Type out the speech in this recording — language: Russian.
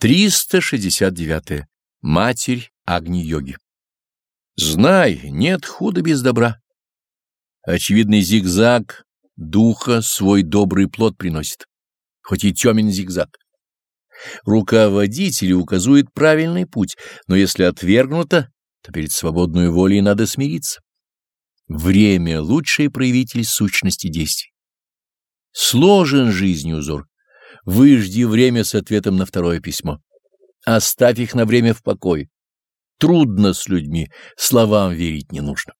369. Матерь Агни-йоги. Знай, нет худа без добра. Очевидный зигзаг духа свой добрый плод приносит, хоть и темен зигзаг. Рука водителя указывает правильный путь, но если отвергнуто, то перед свободной волей надо смириться. Время — лучший проявитель сущности действий. Сложен жизнью узор, Выжди время с ответом на второе письмо. Оставь их на время в покое. Трудно с людьми, словам верить не нужно.